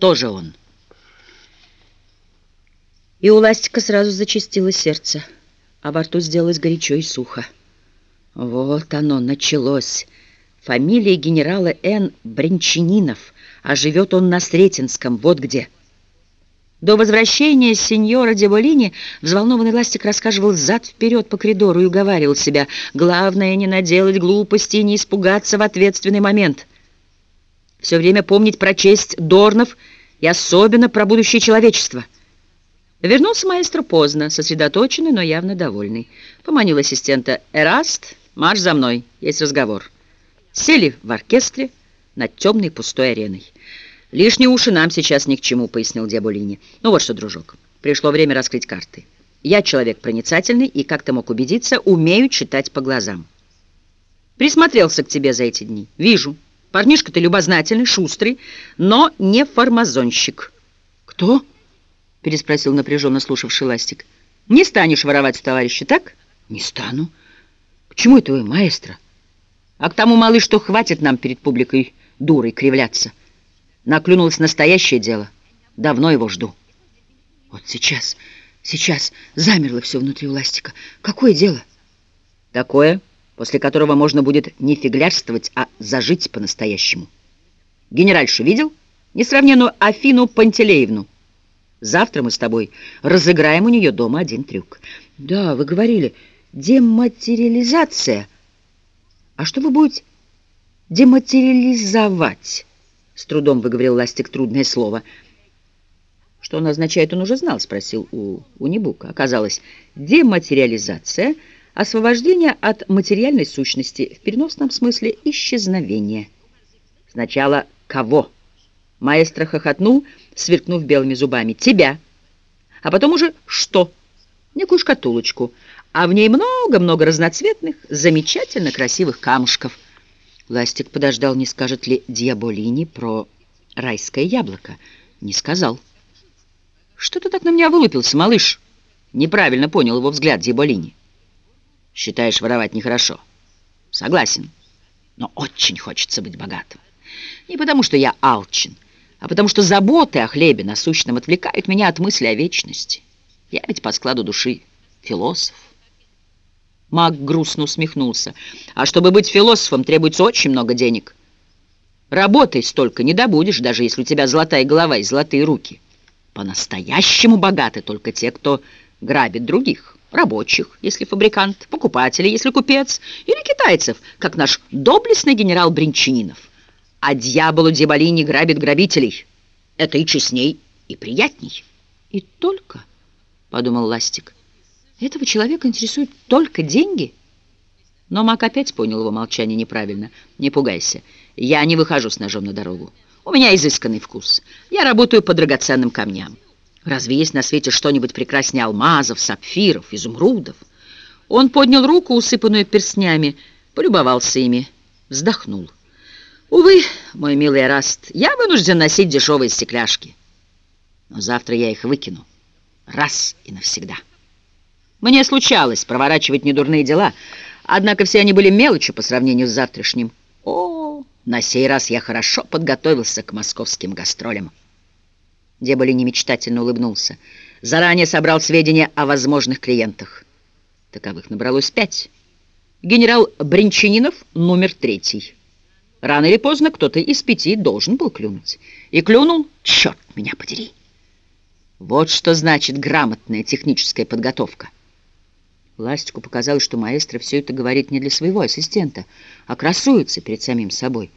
тоже он. И у Ластика сразу зачастило сердце, а во рту сделалось горячо и сухо. Вот оно началось. Фамилия генерала Н. Бринчанинов, а живет он на Сретенском, вот где. До возвращения сеньора Деболини взволнованный Ластик рассказывал зад-вперед по коридору и уговаривал себя. Главное не наделать глупости и не испугаться в ответственный момент. Все время помнить про честь Дорнов и особенно про будущее человечества. Вернулся маэстро поздно, сосредоточенный, но явно довольный. Поманил ассистента «Эраст, марш за мной, есть разговор». Сели в оркестре над темной пустой ареной. «Лишние уши нам сейчас ни к чему», — пояснил Диаболини. «Ну вот что, дружок, пришло время раскрыть карты. Я человек проницательный и, как ты мог убедиться, умею читать по глазам. Присмотрелся к тебе за эти дни. Вижу, парнишка ты любознательный, шустрый, но не формазонщик». «Кто?» — переспросил напряженно слушавший Ластик. «Не станешь воровать у товарища, так?» «Не стану. К чему это вы, маэстро?» «А к тому, малыш, что хватит нам перед публикой дурой кривляться». Наклюнулось настоящее дело. Давно его жду. Вот сейчас, сейчас замерло все внутри у Ластика. Какое дело? Такое, после которого можно будет не фиглярствовать, а зажить по-настоящему. Генеральшу видел? Несравненную Афину Пантелеевну. Завтра мы с тобой разыграем у нее дома один трюк. Да, вы говорили, дематериализация. А что вы будете дематериализовать? С трудом выговорил Ластик трудное слово. Что оно означает, он уже знал, спросил у Унибука. Оказалось, дематериализация — освобождение от материальной сущности, в переносном смысле исчезновение. Сначала кого? Маэстро хохотнул, сверкнув белыми зубами. Тебя. А потом уже что? Некую шкатулочку. А в ней много-много разноцветных, замечательно красивых камушков — Ластик подождал, не скажет ли Диаболини про райское яблоко. Не сказал. «Что ты так на меня вылупился, малыш?» Неправильно понял его взгляд Диаболини. «Считаешь, воровать нехорошо?» «Согласен, но очень хочется быть богатым. Не потому, что я алчен, а потому что заботы о хлебе насущном отвлекают меня от мысли о вечности. Я ведь по складу души философ». Маг грустно усмехнулся. «А чтобы быть философом, требуется очень много денег. Работай столько не добудешь, даже если у тебя золотая голова и золотые руки. По-настоящему богаты только те, кто грабит других. Рабочих, если фабрикант, покупателей, если купец, или китайцев, как наш доблестный генерал Бринчанинов. А дьяволу Дебалини грабит грабителей. Это и честней, и приятней». «И только?» — подумал Ластик. Этого человека интересуют только деньги? Но Мак опять понял его молчание неправильно. Не пугайся, я не выхожу с ножом на дорогу. У меня изысканный вкус. Я работаю по драгоценным камням. Разве есть на свете что-нибудь прекраснее алмазов, сапфиров, изумрудов? Он поднял руку, усыпанную перстнями, полюбовался ими, вздохнул. Увы, мой милый Раст, я вынужден носить дешевые стекляшки. Но завтра я их выкину. Раз и навсегда. Мне случалось проворачивать недурные дела, однако все они были мелочью по сравнению с завтрашним. О, на сей раз я хорошо подготовился к московским гастролям. Деболи мечтательно улыбнулся. Заранее собрал сведения о возможных клиентах. Таковых набралось пять. Генерал Бринчанинов номер третий. Рано или поздно кто-то из пяти должен был клюнуть. И клюнул, черт меня подери. Вот что значит грамотная техническая подготовка. Ластику показалось, что маэстро все это говорит не для своего ассистента, а красуется перед самим собой.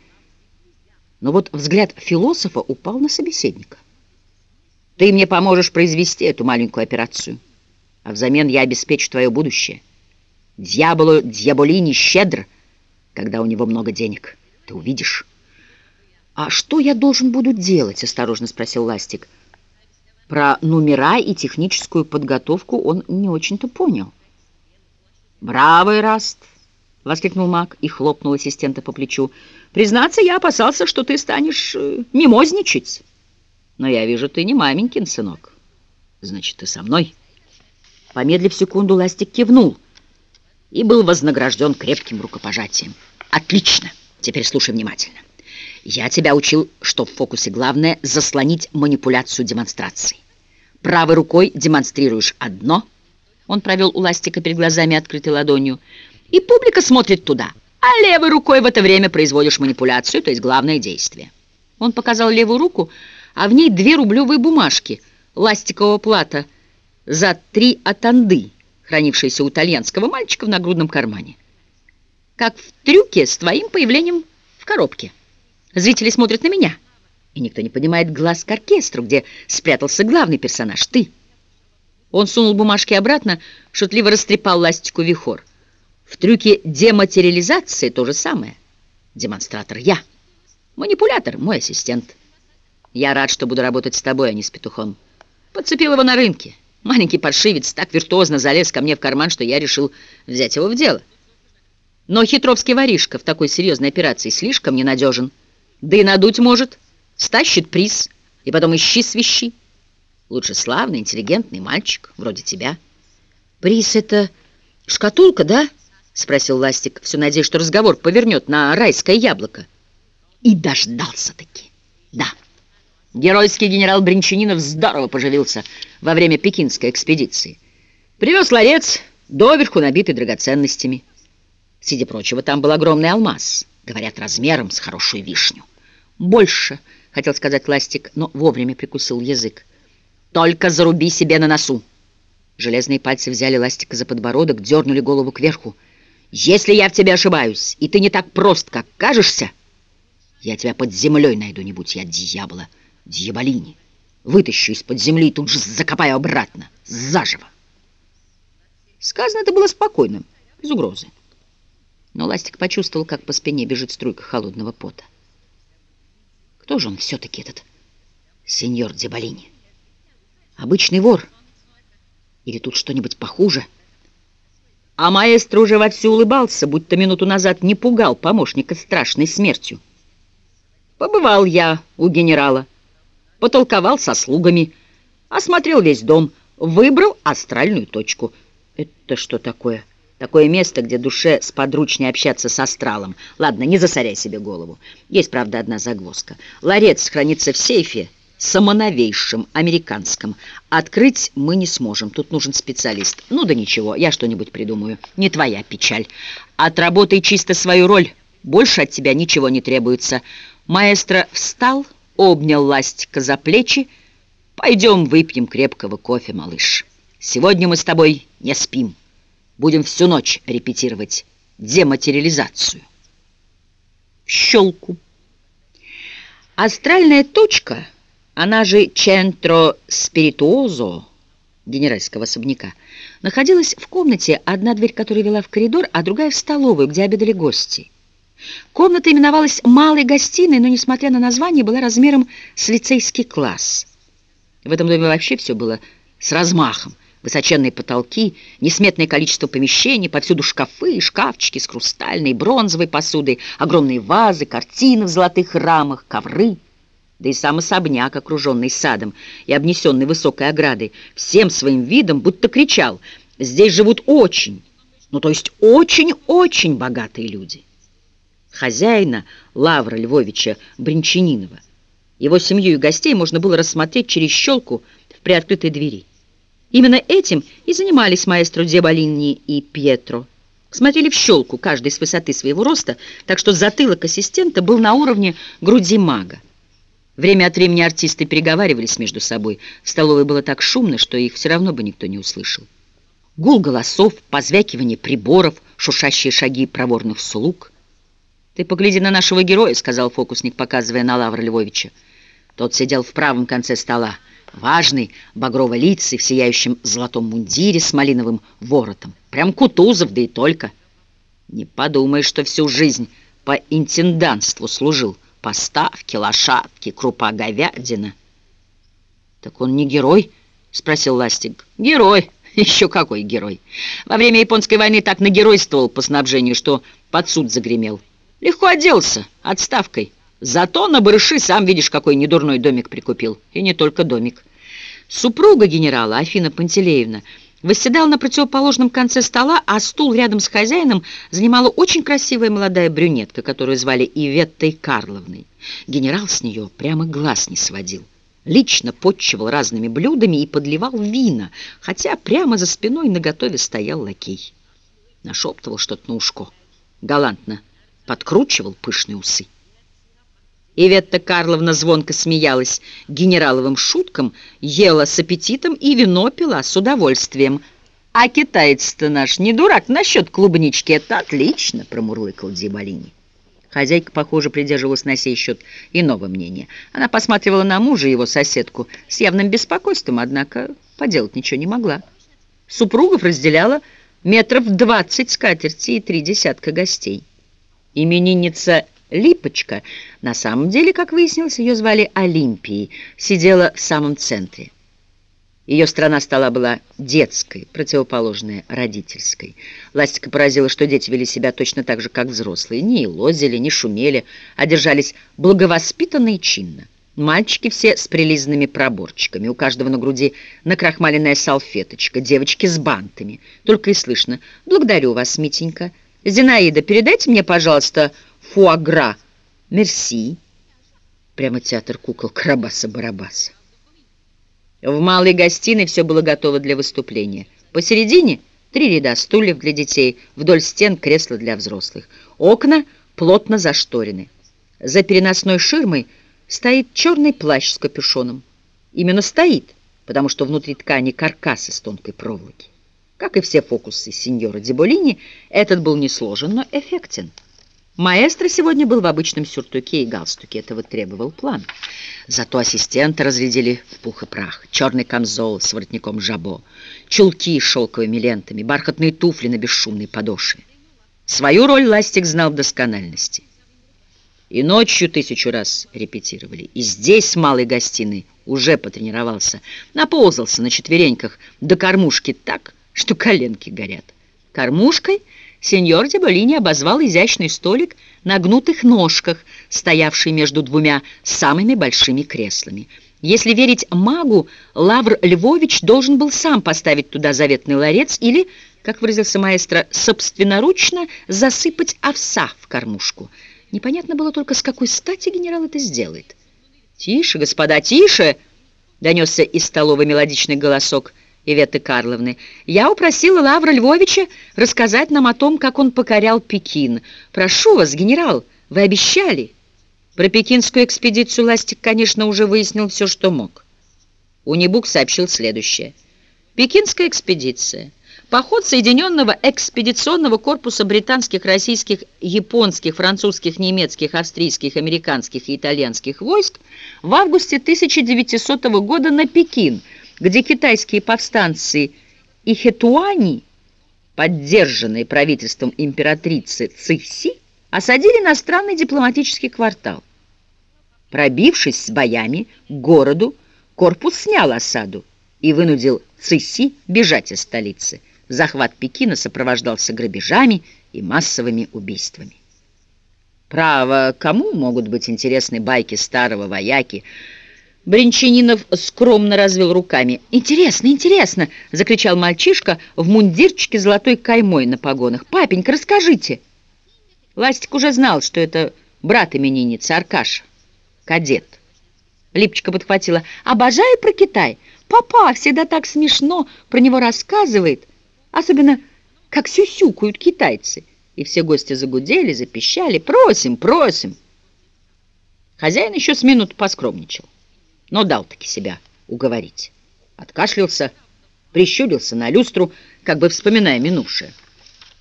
Но вот взгляд философа упал на собеседника. «Ты мне поможешь произвести эту маленькую операцию, а взамен я обеспечу твое будущее. Дьяволу Дьяволини щедр, когда у него много денег. Ты увидишь». «А что я должен буду делать?» — осторожно спросил Ластик. Про номера и техническую подготовку он не очень-то понял. «Браво, Раст!» — воскликнул маг и хлопнул ассистента по плечу. «Признаться, я опасался, что ты станешь э, мимозничать. Но я вижу, ты не маменькин сынок. Значит, ты со мной». Помедлив секунду, Ластик кивнул и был вознагражден крепким рукопожатием. «Отлично! Теперь слушай внимательно. Я тебя учил, что в фокусе главное заслонить манипуляцию демонстрации. Правой рукой демонстрируешь одно, он провел у ластика перед глазами открытой ладонью, и публика смотрит туда, а левой рукой в это время производишь манипуляцию, то есть главное действие. Он показал левую руку, а в ней две рублевые бумажки ластикового плата за три атанды, хранившиеся у итальянского мальчика в нагрудном кармане. Как в трюке с твоим появлением в коробке. Зрители смотрят на меня, и никто не поднимает глаз к оркестру, где спрятался главный персонаж — ты. Он сунул бумажки обратно, шутливо растрепал ластику вихор. В трюке дематериализации то же самое. Демонстратор я. Манипулятор мой ассистент. Я рад, что буду работать с тобой, а не с петухом. Подцепил его на рынке. Маленький паршивец так виртуозно залез ко мне в карман, что я решил взять его в дело. Но хитровский воришка в такой серьезной операции слишком ненадежен. Да и надуть может, стащит приз, и потом ищи свищи. Лучше славный, интеллигентный мальчик, вроде тебя. Приз — это шкатулка, да? Спросил Ластик, все надеясь, что разговор повернет на райское яблоко. И дождался-таки. Да. Геройский генерал Бринчанинов здорово поживился во время пекинской экспедиции. Привез ларец, доверху набитый драгоценностями. Среди прочего, там был огромный алмаз, говорят, размером с хорошую вишню. Больше, хотел сказать Ластик, но вовремя прикусил язык. Только заруби себе на носу. Железные пальцы взяли Ластика за подбородок, дернули голову кверху. Если я в тебе ошибаюсь, и ты не так прост, как кажешься, я тебя под землей найду, не будь я дьявола, дьяволини. Вытащу из-под земли и тут же закопаю обратно, заживо. Сказано это было спокойно, без угрозы. Но Ластик почувствовал, как по спине бежит струйка холодного пота. Кто же он все-таки, этот сеньор Дебалини? Обычный вор? Или тут что-нибудь похуже? А маэстро уже вовсю улыбался, будто минуту назад не пугал помощника страшной смертью. Побывал я у генерала, потолковал со слугами, осмотрел весь дом, выбрал астральную точку. Это что такое? Такое место, где душе сподручнее общаться с астралом. Ладно, не засоряй себе голову. Есть, правда, одна загвоздка. Ларец хранится в сейфе, самоновейшим, американским. Открыть мы не сможем, тут нужен специалист. Ну да ничего, я что-нибудь придумаю. Не твоя печаль. Отработай чисто свою роль, больше от тебя ничего не требуется. Маэстро встал, обнял Ластика за плечи. Пойдем выпьем крепкого кофе, малыш. Сегодня мы с тобой не спим. Будем всю ночь репетировать дематериализацию. Щелку. Астральная точка — она же Центро Спиритуозо генеральского особняка, находилась в комнате, одна дверь которой вела в коридор, а другая в столовую, где обедали гости. Комната именовалась «Малой гостиной», но, несмотря на название, была размером с лицейский класс. В этом доме вообще все было с размахом. Высоченные потолки, несметное количество помещений, повсюду шкафы и шкафчики с хрустальной, бронзовой посудой, огромные вазы, картины в золотых рамах, ковры — да и сам особняк, окруженный садом и обнесенный высокой оградой, всем своим видом будто кричал «Здесь живут очень, ну то есть очень-очень богатые люди». Хозяина Лавра Львовича Бринчанинова, его семью и гостей можно было рассмотреть через щелку в приоткрытой двери. Именно этим и занимались маэстро Дебалини и Пьетро. Смотрели в щелку, каждый с высоты своего роста, так что затылок ассистента был на уровне груди мага. Время от времени артисты переговаривались между собой. В столовой было так шумно, что их все равно бы никто не услышал. Гул голосов, позвякивание приборов, шуршащие шаги проворных слуг. «Ты погляди на нашего героя», — сказал фокусник, показывая на Лавра Львовича. Тот сидел в правом конце стола, важный, багрово-лицый, в сияющем золотом мундире с малиновым воротом. Прям Кутузов, да и только. Не подумай, что всю жизнь по интенданству служил поставки, лошадки, крупа, говядина. «Так он не герой?» — спросил Ластик. «Герой! Еще какой герой! Во время Японской войны так нагеройствовал по снабжению, что под суд загремел. Легко отделался, отставкой. Зато на барыши, сам видишь, какой недурной домик прикупил. И не только домик. Супруга генерала, Афина Пантелеевна, восседал на противоположном конце стола, а стул рядом с хозяином занимала очень красивая молодая брюнетка, которую звали Иветтой Карловной. Генерал с нее прямо глаз не сводил. Лично подчивал разными блюдами и подливал вина, хотя прямо за спиной наготове стоял лакей. Нашептывал что-то на ушко, галантно подкручивал пышные усы. Иветта Карловна звонко смеялась генераловым шуткам, ела с аппетитом и вино пила с удовольствием. «А китаец-то наш не дурак насчет клубнички, это отлично!» — промурлыкал Дзибалини. Хозяйка, похоже, придерживалась на сей счет иного мнения. Она посматривала на мужа и его соседку с явным беспокойством, однако поделать ничего не могла. Супругов разделяла метров двадцать скатерти и три десятка гостей. Именинница Липочка, на самом деле, как выяснилось, ее звали Олимпией, сидела в самом центре. Ее страна стола была детской, противоположная родительской. Ластика поразила, что дети вели себя точно так же, как взрослые. Не лозили, не шумели, а держались благовоспитанно и чинно. Мальчики все с прилизанными проборчиками, у каждого на груди накрахмаленная салфеточка, девочки с бантами. Только и слышно «Благодарю вас, Митенька». «Зинаида, передайте мне, пожалуйста, фуагра. Мерси. Прямо театр кукол Карабаса-Барабаса. В малой гостиной все было готово для выступления. Посередине три ряда стульев для детей, вдоль стен кресла для взрослых. Окна плотно зашторены. За переносной ширмой стоит черный плащ с капюшоном. Именно стоит, потому что внутри ткани каркас из тонкой проволоки. Как и все фокусы сеньора Деболини, этот был не сложен, но эффектен. Маэстро сегодня был в обычном сюртуке и галстуке. Этого требовал план. Зато ассистента разрядили в пух и прах. Черный камзол с воротником жабо, чулки с шелковыми лентами, бархатные туфли на бесшумной подошве. Свою роль Ластик знал в доскональности. И ночью тысячу раз репетировали. И здесь, с малой гостиной, уже потренировался. Наползался на четвереньках до кормушки так, что коленки горят. Кормушкой — Сеньор Деболини обозвал изящный столик на гнутых ножках, стоявший между двумя самыми большими креслами. Если верить магу, Лавр Львович должен был сам поставить туда заветный ларец или, как выразился маэстро, собственноручно засыпать овса в кормушку. Непонятно было только, с какой стати генерал это сделает. «Тише, господа, тише!» — донесся из столовой мелодичный голосок — Иветы Карловны, я упросила Лавра Львовича рассказать нам о том, как он покорял Пекин. Прошу вас, генерал, вы обещали. Про пекинскую экспедицию Ластик, конечно, уже выяснил все, что мог. Унибук сообщил следующее. Пекинская экспедиция. Поход Соединенного экспедиционного корпуса британских, российских, японских, французских, немецких, австрийских, американских и итальянских войск в августе 1900 года на Пекин – где китайские повстанцы и хетуани, поддержанные правительством императрицы Цixi, осадили иностранный дипломатический квартал. Пробившись с боями к городу, корпус снял осаду и вынудил Цixi бежать из столицы. Захват Пекина сопровождался грабежами и массовыми убийствами. Право, кому могут быть интересны байки старого вояки, Бринчанинов скромно развел руками. «Интересно, интересно!» — закричал мальчишка в мундирчике золотой каймой на погонах. «Папенька, расскажите!» Ластик уже знал, что это брат именинницы Аркаша, кадет. Липочка подхватила. «Обожаю про Китай! Папа всегда так смешно про него рассказывает, особенно как сюсюкают китайцы!» И все гости загудели, запищали. «Просим, просим!» Хозяин еще с минуту поскромничал но дал-таки себя уговорить. Откашлялся, прищурился на люстру, как бы вспоминая минувшее,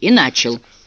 и начал —